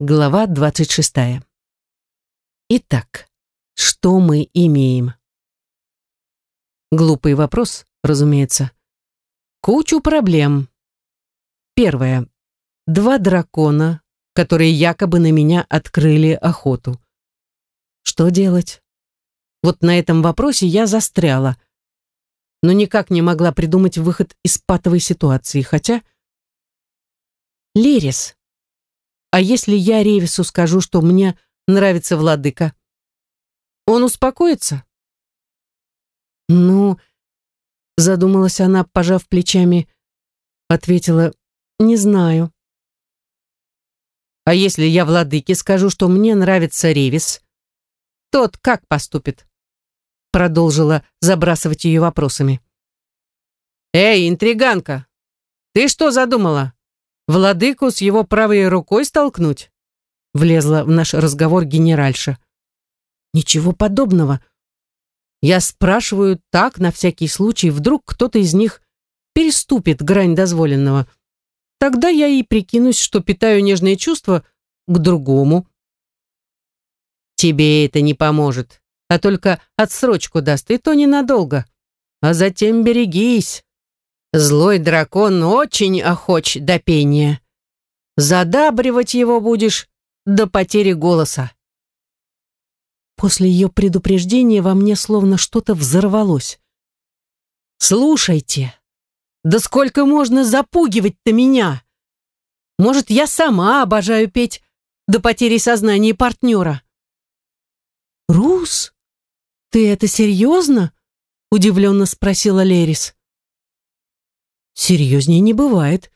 Глава 26. Итак, что мы имеем? Глупый вопрос, разумеется. Кучу проблем. Первое. Два дракона, которые якобы на меня открыли охоту. Что делать? Вот на этом вопросе я застряла, но никак не могла придумать выход из патовой ситуации, хотя... Лерис, а если я Ревису скажу, что мне нравится владыка? Он успокоится? Ну, задумалась она, пожав плечами, ответила, не знаю. А если я владыке скажу, что мне нравится Ревис, тот как поступит? Продолжила забрасывать ее вопросами. Эй, интриганка, ты что задумала? Владыку с его правой рукой столкнуть? Влезла в наш разговор генеральша. Ничего подобного. Я спрашиваю так, на всякий случай, вдруг кто-то из них переступит грань дозволенного. Тогда я и прикинусь, что питаю нежные чувства к другому. Тебе это не поможет, а только отсрочку даст, и то ненадолго. А затем берегись. Злой дракон очень охоч до пения. Задабривать его будешь до потери голоса. После ее предупреждения во мне словно что-то взорвалось. «Слушайте, да сколько можно запугивать-то меня? Может, я сама обожаю петь до потери сознания партнера?» «Рус, ты это серьезно?» — удивленно спросила Лерис. Серьезнее не бывает.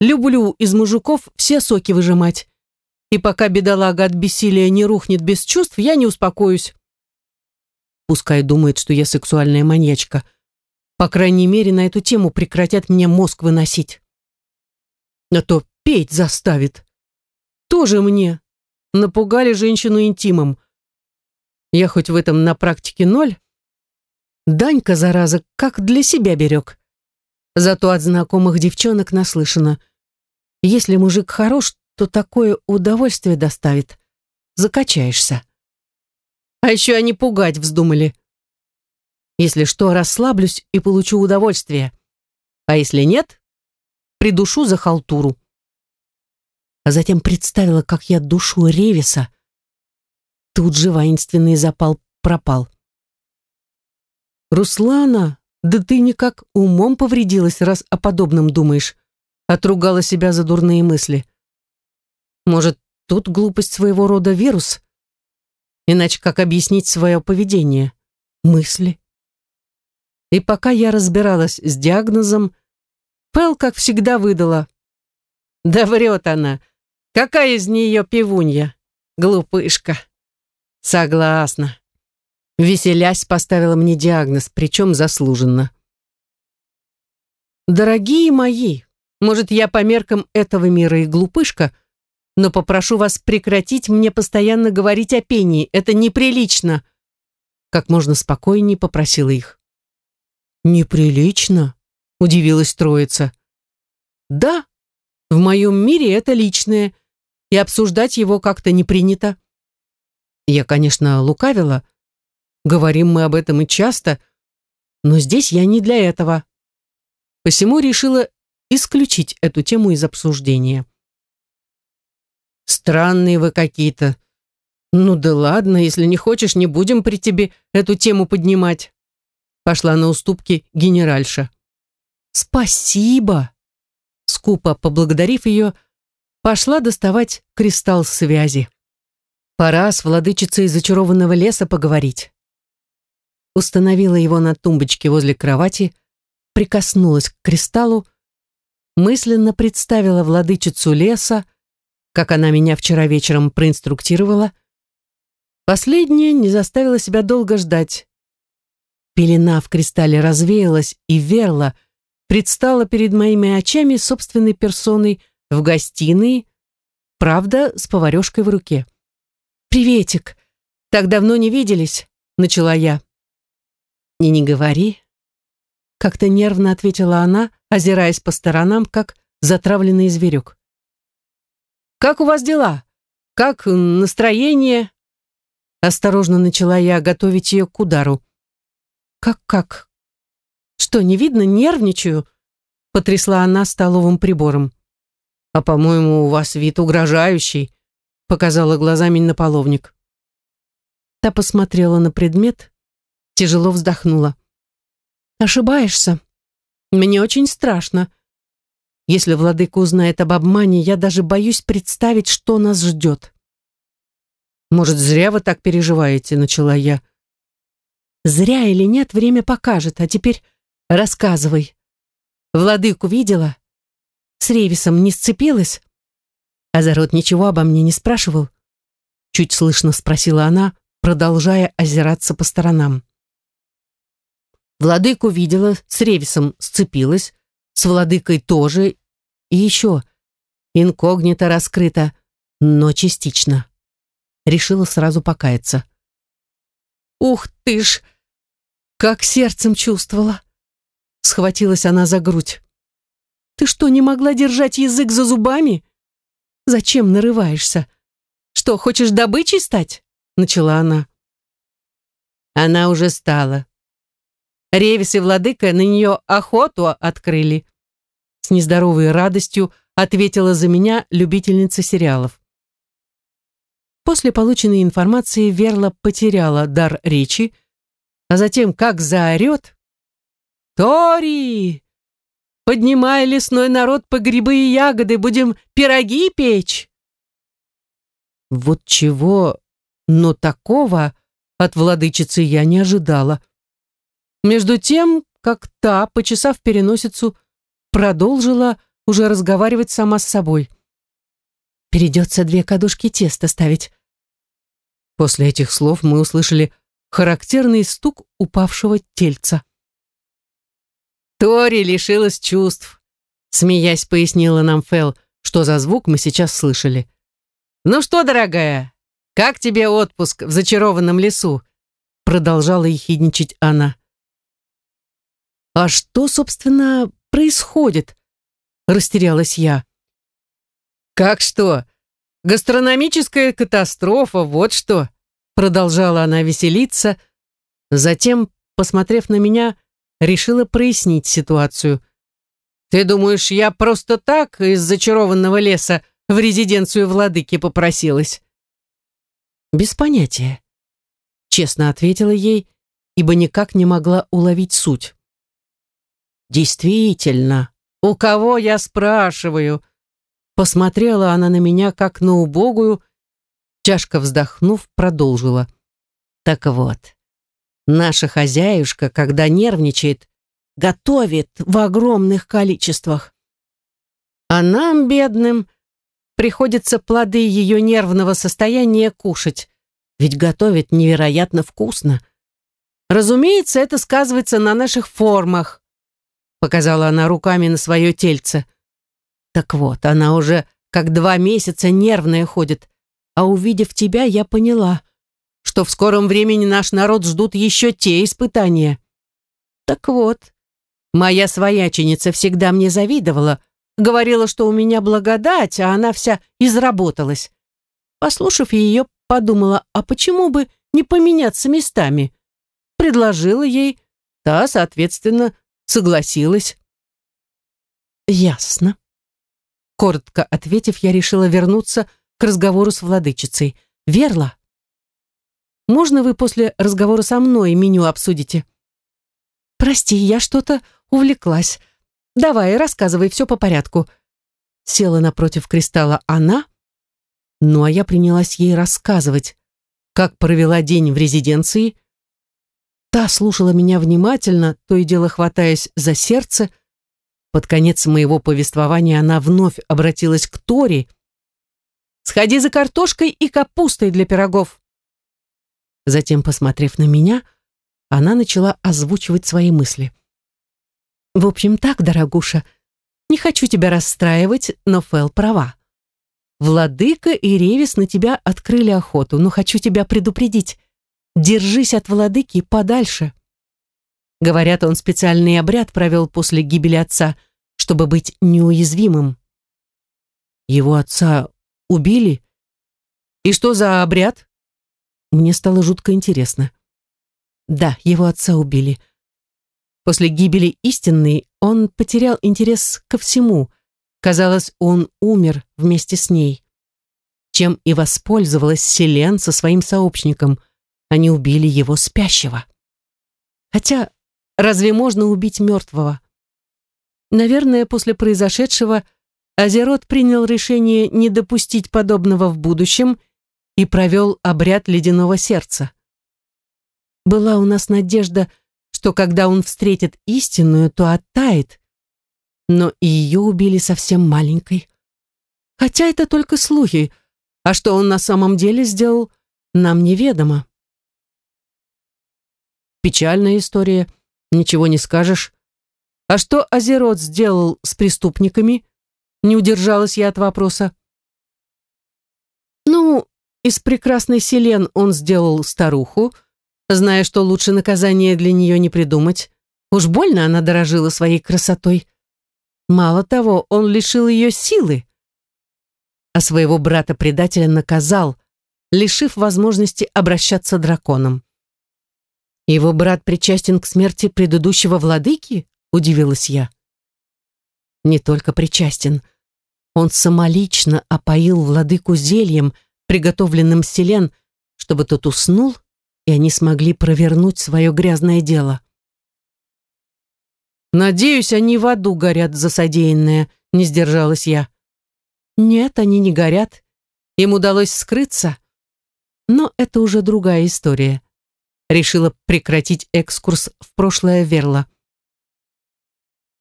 Люблю из мужиков все соки выжимать. И пока бедолага от бессилия не рухнет без чувств, я не успокоюсь. Пускай думает, что я сексуальная маньячка. По крайней мере, на эту тему прекратят мне мозг выносить. А то петь заставит. Тоже мне. Напугали женщину интимом. Я хоть в этом на практике ноль. Данька, зараза, как для себя берег. Зато от знакомых девчонок наслышано. Если мужик хорош, то такое удовольствие доставит. Закачаешься. А еще они пугать вздумали. Если что, расслаблюсь и получу удовольствие. А если нет, придушу за халтуру. А затем представила, как я душу Ревиса. Тут же воинственный запал пропал. «Руслана!» Да ты никак умом повредилась, раз о подобном думаешь. Отругала себя за дурные мысли. Может, тут глупость своего рода вирус? Иначе как объяснить свое поведение? Мысли. И пока я разбиралась с диагнозом, Пэл, как всегда, выдала. Да врет она. Какая из нее пивунья? Глупышка. Согласна. Веселясь, поставила мне диагноз, причем заслуженно. «Дорогие мои, может, я по меркам этого мира и глупышка, но попрошу вас прекратить мне постоянно говорить о пении. Это неприлично!» Как можно спокойнее попросила их. «Неприлично?» — удивилась троица. «Да, в моем мире это личное, и обсуждать его как-то не принято». Я, конечно, лукавила, — Говорим мы об этом и часто, но здесь я не для этого. Посему решила исключить эту тему из обсуждения. Странные вы какие-то. Ну да ладно, если не хочешь, не будем при тебе эту тему поднимать. Пошла на уступки генеральша. Спасибо. Скупо поблагодарив ее, пошла доставать кристалл связи. Пора с владычицей зачарованного леса поговорить установила его на тумбочке возле кровати, прикоснулась к кристаллу, мысленно представила владычицу леса, как она меня вчера вечером проинструктировала. Последняя не заставила себя долго ждать. Пелена в кристалле развеялась, и Верла предстала перед моими очами собственной персоной в гостиной, правда, с поварешкой в руке. «Приветик! Так давно не виделись», — начала я. «И не говори». Как-то нервно ответила она, озираясь по сторонам, как затравленный зверек. «Как у вас дела? как настроение?» Осторожно начала я готовить ее к удару. «Как-как? Что, не видно? Нервничаю?» Потрясла она столовым прибором. «А, по-моему, у вас вид угрожающий», показала глазами на половник. Та посмотрела на предмет, тяжело вздохнула. «Ошибаешься. Мне очень страшно. Если владыка узнает об обмане, я даже боюсь представить, что нас ждет». «Может, зря вы так переживаете?» — начала я. «Зря или нет, время покажет. А теперь рассказывай. Владыку видела? С Ревисом не сцепилась?» Азарот ничего обо мне не спрашивал. Чуть слышно спросила она, продолжая озираться по сторонам. Владыку видела, с Ревисом сцепилась, с владыкой тоже, и еще инкогнито раскрыто, но частично. Решила сразу покаяться. «Ух ты ж! Как сердцем чувствовала!» Схватилась она за грудь. «Ты что, не могла держать язык за зубами? Зачем нарываешься? Что, хочешь добычей стать?» Начала она. Она уже стала. Ревис и владыка на нее охоту открыли. С нездоровой радостью ответила за меня любительница сериалов. После полученной информации Верла потеряла дар речи, а затем как заорет «Тори! Поднимай лесной народ по грибы и ягоды, будем пироги печь!» Вот чего, но такого от владычицы я не ожидала. Между тем, как та, почесав переносицу, продолжила уже разговаривать сама с собой. «Придется две кадушки теста ставить». После этих слов мы услышали характерный стук упавшего тельца. «Тори лишилась чувств», — смеясь пояснила нам Фэл, что за звук мы сейчас слышали. «Ну что, дорогая, как тебе отпуск в зачарованном лесу?» Продолжала ехидничать она. «А что, собственно, происходит?» Растерялась я. «Как что? Гастрономическая катастрофа, вот что!» Продолжала она веселиться. Затем, посмотрев на меня, решила прояснить ситуацию. «Ты думаешь, я просто так из зачарованного леса в резиденцию владыки попросилась?» «Без понятия», — честно ответила ей, ибо никак не могла уловить суть. Действительно, у кого я спрашиваю? Посмотрела она на меня, как на убогую, тяжко вздохнув, продолжила. Так вот, наша хозяюшка, когда нервничает, готовит в огромных количествах. А нам, бедным, приходится плоды ее нервного состояния кушать, ведь готовит невероятно вкусно. Разумеется, это сказывается на наших формах, Показала она руками на свое тельце. Так вот, она уже как два месяца нервная ходит, а увидев тебя, я поняла, что в скором времени наш народ ждут еще те испытания. Так вот, моя свояченица всегда мне завидовала, говорила, что у меня благодать, а она вся изработалась. Послушав ее, подумала, а почему бы не поменяться местами? Предложила ей, та, соответственно, Согласилась. Ясно. Коротко ответив, я решила вернуться к разговору с владычицей. Верла, можно вы после разговора со мной меню обсудите? Прости, я что-то увлеклась. Давай, рассказывай все по порядку. Села напротив кристалла она, ну а я принялась ей рассказывать, как провела день в резиденции, Та слушала меня внимательно, то и дело хватаясь за сердце. Под конец моего повествования она вновь обратилась к Тори. «Сходи за картошкой и капустой для пирогов». Затем, посмотрев на меня, она начала озвучивать свои мысли. «В общем так, дорогуша, не хочу тебя расстраивать, но Фэл права. Владыка и Ревис на тебя открыли охоту, но хочу тебя предупредить. Держись от владыки подальше. Говорят, он специальный обряд провел после гибели отца, чтобы быть неуязвимым. Его отца убили? И что за обряд? Мне стало жутко интересно. Да, его отца убили. После гибели истинной он потерял интерес ко всему. Казалось, он умер вместе с ней. Чем и воспользовалась Селен со своим сообщником. Они убили его спящего. Хотя, разве можно убить мертвого? Наверное, после произошедшего Азерот принял решение не допустить подобного в будущем и провел обряд ледяного сердца. Была у нас надежда, что когда он встретит истинную, то оттает, но и ее убили совсем маленькой. Хотя это только слухи, а что он на самом деле сделал, нам неведомо. Печальная история, ничего не скажешь. А что Азерот сделал с преступниками? Не удержалась я от вопроса. Ну, из прекрасной Селен он сделал старуху, зная, что лучше наказания для нее не придумать. Уж больно она дорожила своей красотой. Мало того, он лишил ее силы. А своего брата-предателя наказал, лишив возможности обращаться драконом. «Его брат причастен к смерти предыдущего владыки?» — удивилась я. «Не только причастен. Он самолично опоил владыку зельем, приготовленным селен, чтобы тот уснул, и они смогли провернуть свое грязное дело». «Надеюсь, они в аду горят за содеянное», — не сдержалась я. «Нет, они не горят. Им удалось скрыться. Но это уже другая история решила прекратить экскурс в прошлое Верла.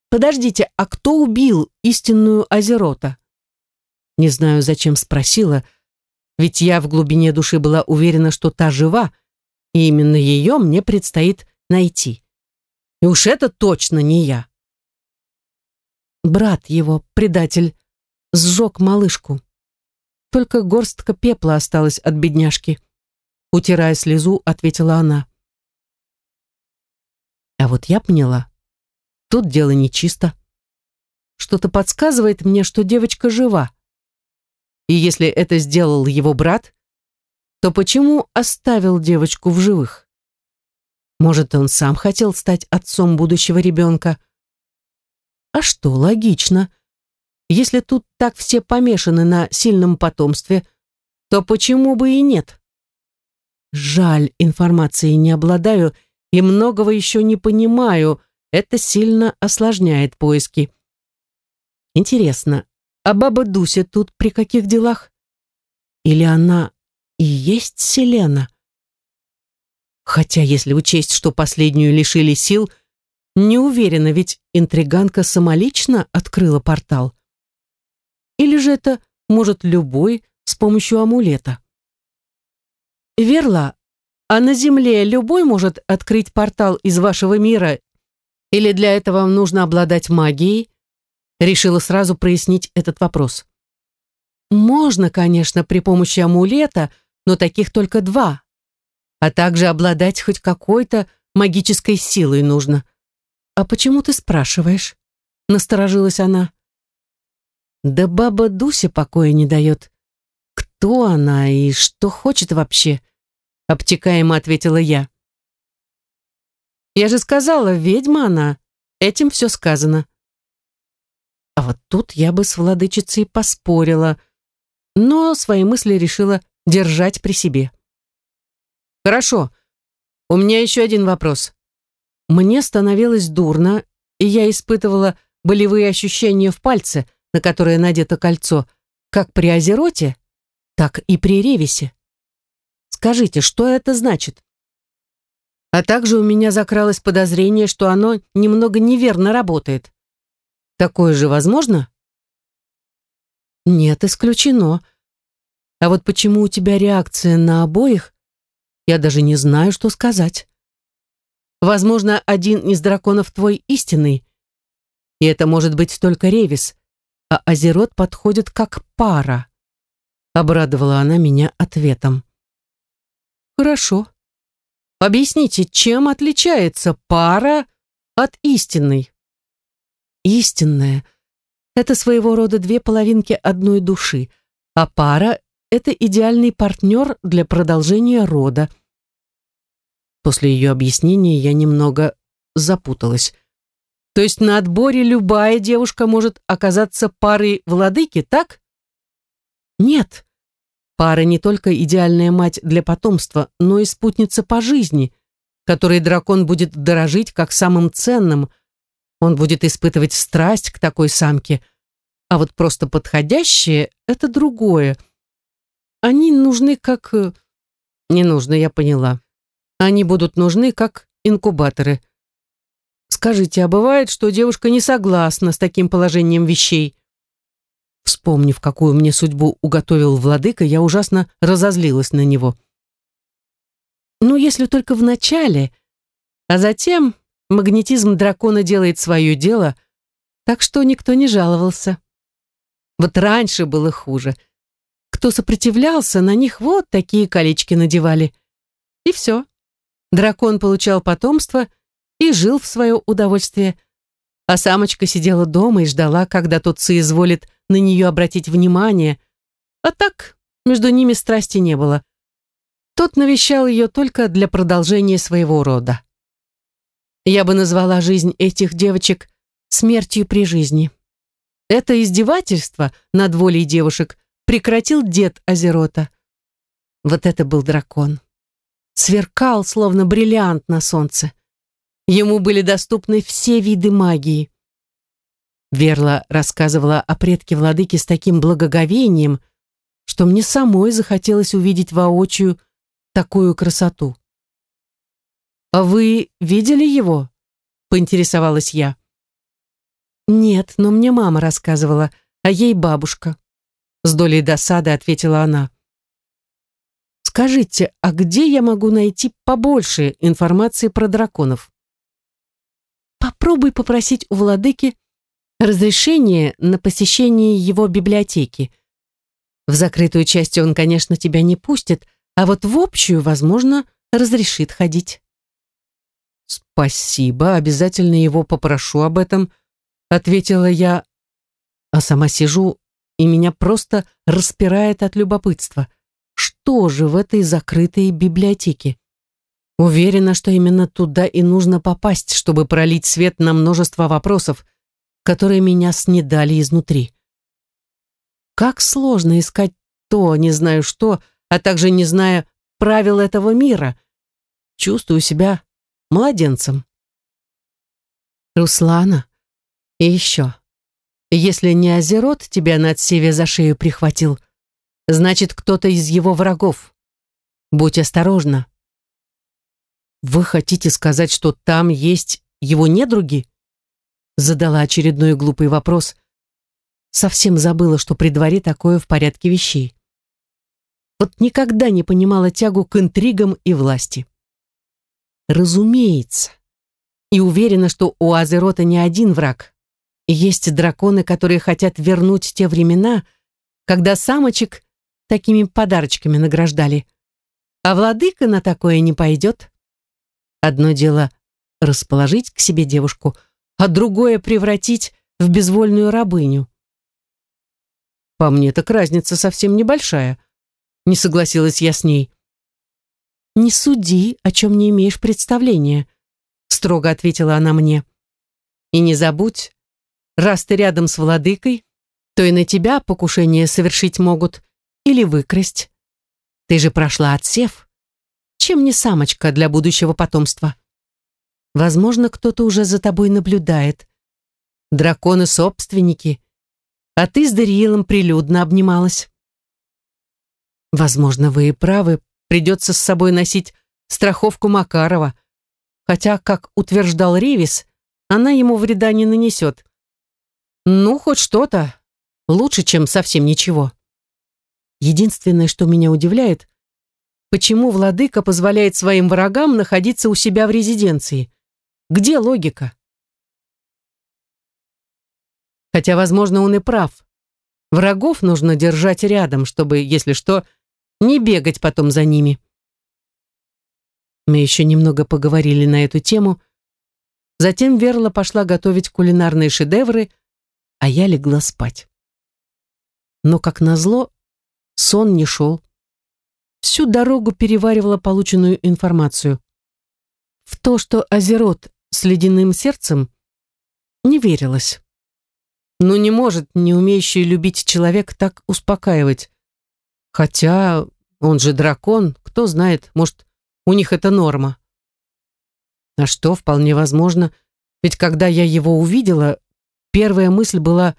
«Подождите, а кто убил истинную Азерота?» Не знаю, зачем спросила, ведь я в глубине души была уверена, что та жива, и именно ее мне предстоит найти. И уж это точно не я. Брат его, предатель, сжег малышку. Только горстка пепла осталась от бедняжки. Утирая слезу, ответила она. А вот я поняла. Тут дело нечисто. Что-то подсказывает мне, что девочка жива. И если это сделал его брат, то почему оставил девочку в живых? Может, он сам хотел стать отцом будущего ребенка? А что, логично. Если тут так все помешаны на сильном потомстве, то почему бы и нет? Жаль, информацией не обладаю и многого еще не понимаю. Это сильно осложняет поиски. Интересно, а баба Дуся тут при каких делах? Или она и есть Селена? Хотя, если учесть, что последнюю лишили сил, не уверена, ведь интриганка самолично открыла портал. Или же это может любой с помощью амулета? Верла, а на Земле любой может открыть портал из вашего мира? Или для этого нужно обладать магией? Решила сразу прояснить этот вопрос. Можно, конечно, при помощи амулета, но таких только два. А также обладать хоть какой-то магической силой нужно. А почему ты спрашиваешь? Насторожилась она. Да баба Дуся покоя не дает кто она и что хочет вообще?» Обтекаемо ответила я. «Я же сказала, ведьма она. Этим все сказано». А вот тут я бы с владычицей поспорила, но свои мысли решила держать при себе. «Хорошо. У меня еще один вопрос. Мне становилось дурно, и я испытывала болевые ощущения в пальце, на которое надето кольцо, как при Азероте, так и при Ревисе. Скажите, что это значит? А также у меня закралось подозрение, что оно немного неверно работает. Такое же возможно? Нет, исключено. А вот почему у тебя реакция на обоих, я даже не знаю, что сказать. Возможно, один из драконов твой истинный, и это может быть только Ревис, а Азерот подходит как пара. Обрадовала она меня ответом. Хорошо. Объясните, чем отличается пара от истинной? Истинная — это своего рода две половинки одной души, а пара — это идеальный партнер для продолжения рода. После ее объяснения я немного запуталась. То есть на отборе любая девушка может оказаться парой владыки, так? Нет. Пара не только идеальная мать для потомства, но и спутница по жизни, которой дракон будет дорожить как самым ценным. Он будет испытывать страсть к такой самке. А вот просто подходящее — это другое. Они нужны как... Э, не нужно, я поняла. Они будут нужны как инкубаторы. Скажите, а бывает, что девушка не согласна с таким положением вещей? Вспомнив, какую мне судьбу уготовил владыка, я ужасно разозлилась на него. Ну, если только в начале, а затем магнетизм дракона делает свое дело, так что никто не жаловался. Вот раньше было хуже. Кто сопротивлялся, на них вот такие колечки надевали. И все. Дракон получал потомство и жил в свое удовольствие, а самочка сидела дома и ждала, когда тот соизволит на нее обратить внимание, а так между ними страсти не было. Тот навещал ее только для продолжения своего рода. Я бы назвала жизнь этих девочек смертью при жизни. Это издевательство над волей девушек прекратил дед Азерота. Вот это был дракон сверкал, словно бриллиант на солнце. Ему были доступны все виды магии. Верла рассказывала о предке владыки с таким благоговением, что мне самой захотелось увидеть воочию такую красоту. «А вы видели его?» — поинтересовалась я. «Нет, но мне мама рассказывала, а ей бабушка». С долей досады ответила она. Скажите, а где я могу найти побольше информации про драконов? Попробуй попросить у владыки разрешение на посещение его библиотеки. В закрытую часть он, конечно, тебя не пустит, а вот в общую, возможно, разрешит ходить. Спасибо, обязательно его попрошу об этом, ответила я, а сама сижу, и меня просто распирает от любопытства что же в этой закрытой библиотеке? Уверена, что именно туда и нужно попасть, чтобы пролить свет на множество вопросов, которые меня снедали изнутри. Как сложно искать то, не знаю что, а также не зная правил этого мира. Чувствую себя младенцем. Руслана, и еще. Если не Азерот тебя на отсеве за шею прихватил, Значит, кто-то из его врагов. Будь осторожна. Вы хотите сказать, что там есть его недруги? Задала очередной глупый вопрос. Совсем забыла, что при дворе такое в порядке вещей. Вот никогда не понимала тягу к интригам и власти. Разумеется. И уверена, что у Азерота не один враг. Есть драконы, которые хотят вернуть те времена, когда самочек такими подарочками награждали. А владыка на такое не пойдет. Одно дело расположить к себе девушку, а другое превратить в безвольную рабыню. По мне так разница совсем небольшая. Не согласилась я с ней. «Не суди, о чем не имеешь представления», строго ответила она мне. «И не забудь, раз ты рядом с владыкой, то и на тебя покушение совершить могут, или выкрасть. Ты же прошла отсев. Чем не самочка для будущего потомства? Возможно, кто-то уже за тобой наблюдает. Драконы-собственники. А ты с Дариилом прилюдно обнималась. Возможно, вы и правы. Придется с собой носить страховку Макарова. Хотя, как утверждал Ревис, она ему вреда не нанесет. Ну, хоть что-то. Лучше, чем совсем ничего. Единственное, что меня удивляет, почему владыка позволяет своим врагам находиться у себя в резиденции? Где логика? Хотя, возможно, он и прав. Врагов нужно держать рядом, чтобы, если что, не бегать потом за ними. Мы еще немного поговорили на эту тему. Затем Верла пошла готовить кулинарные шедевры, а я легла спать. Но, как назло, сон не шел. Всю дорогу переваривала полученную информацию. В то, что Азерот с ледяным сердцем, не верилось. Но не может не умеющий любить человек так успокаивать. Хотя он же дракон, кто знает, может, у них это норма. А что, вполне возможно, ведь когда я его увидела, первая мысль была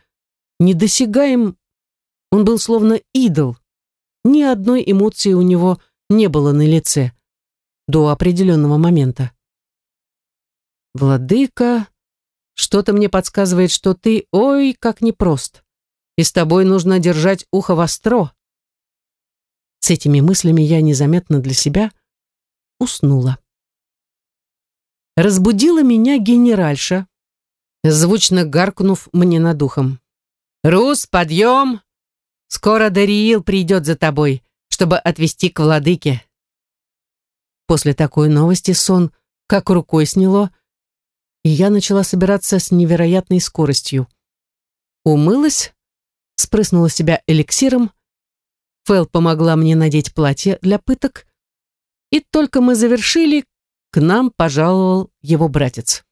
недосягаем, он был словно идол. Ни одной эмоции у него не было на лице до определенного момента. «Владыка, что-то мне подсказывает, что ты, ой, как непрост, и с тобой нужно держать ухо востро». С этими мыслями я незаметно для себя уснула. Разбудила меня генеральша, звучно гаркнув мне над ухом. «Рус, подъем! Скоро Дариил придет за тобой, чтобы отвезти к владыке». После такой новости сон как рукой сняло, и я начала собираться с невероятной скоростью. Умылась, спрыснула себя эликсиром, Фэл помогла мне надеть платье для пыток, и только мы завершили, к нам пожаловал его братец.